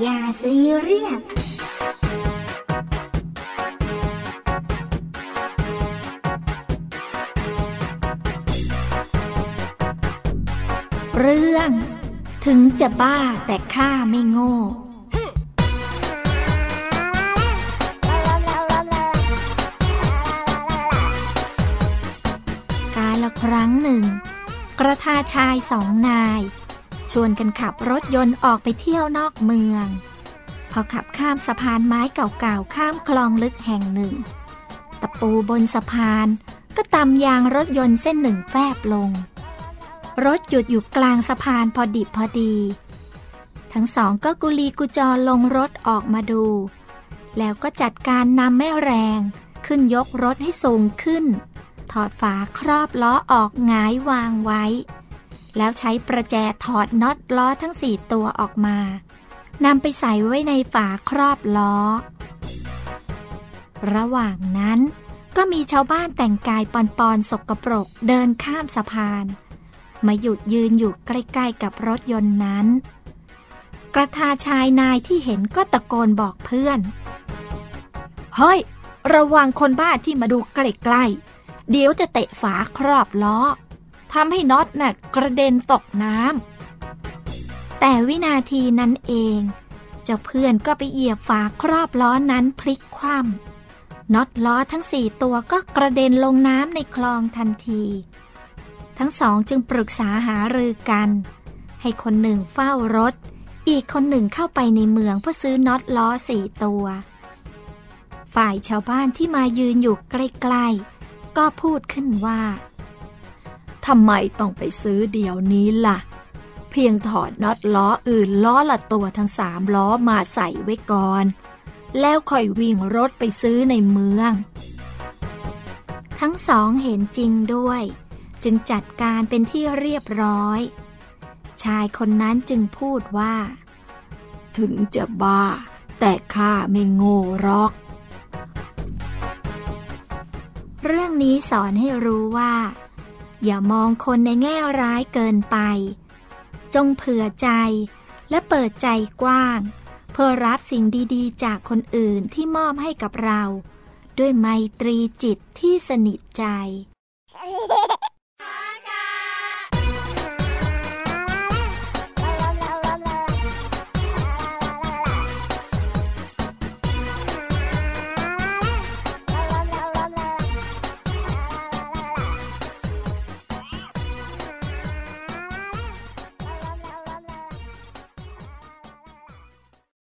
อย่าซีเรียสเรื่อง ถึงจะบ้าแต่ข้าไม่โง่การละครั้งหนึ่ง กระทาชายสองนาย ชวนกันขับรถยนต์ออกไปเที่ยวนอกเมือง พอขับข้ามสะพานไม้เก่าๆข้ามคลองลึกแห่งหนึ่ง ตะปูบนสะพานก็ตำยางรถยนต์เส้นหนึ่งแฟบลง รถหยุดอยู่กลางสะพานพอดิบพอดี ทั้งสองก็กุลีกุจอลงรถออกมาดู แล้วก็จัดการนำแม่แรงขึ้นยกรถให้สูงขึ้น ถอดฝาครอบล้อออกหงายวางไว้ แล้วใช้ประแจถอดน็อตล้อทั้งสี่ตัวออกมานำไปใส่ไว้ในฝาครอบล้อ ระหว่างนั้น ก็มีชาวบ้านแต่งกายปอนปอนๆสกปรกเดินข้ามสะพาน มาหยุดยืนอยู่ใกล้ๆกับรถยนต์นั้น กระทาชายนายที่เห็นก็ตะโกนบอกเพื่อน เฮ้ย ระวังคนบ้าที่มาดูใกล้ๆ เดี๋ยวจะเตะฝาครอบล้อ ทำให้น็อตน่ะกระเด็นตกน้ำแต่วินาทีนั้นเอง เจ้าเพื่อนก็ไปเหยียบฝาครอบล้อนั้นพลิกคว่ำน็อตล้อทั้งสี่ตัวก็กระเด็นลงน้ำในคลองทันที ทั้งสองจึงปรึกษาหารือกัน ให้คนหนึ่งเฝ้ารถ อีกคนหนึ่งเข้าไปในเมืองเพื่อซื้อน็อตล้อสี่ตัว ฝ่ายชาวบ้านที่มายืนอยู่ใกล้ๆก็พูดขึ้นว่า ทำไมต้องไปซื้อเดี๋ยวนี้ล่ะ เพียงถอดน็อตล้ออื่นล้อละตัวทั้งสามล้อมาใส่ไว้ก่อน แล้วค่อยวิ่งรถไปซื้อในเมือง ทั้งสองเห็นจริงด้วย จึงจัดการเป็นที่เรียบร้อย ชายคนนั้นจึงพูดว่า ถึงจะบ้า แต่ข้าไม่โง่หรอกเรื่องนี้สอนให้รู้ว่า อย่ามองคนในแง่ร้ายเกินไป จงเผื่อใจและเปิดใจกว้าง เพื่อรับสิ่งดีๆ จากคนอื่นที่มอบให้กับเรา ด้วยไมตรีจิตที่สนิทใจ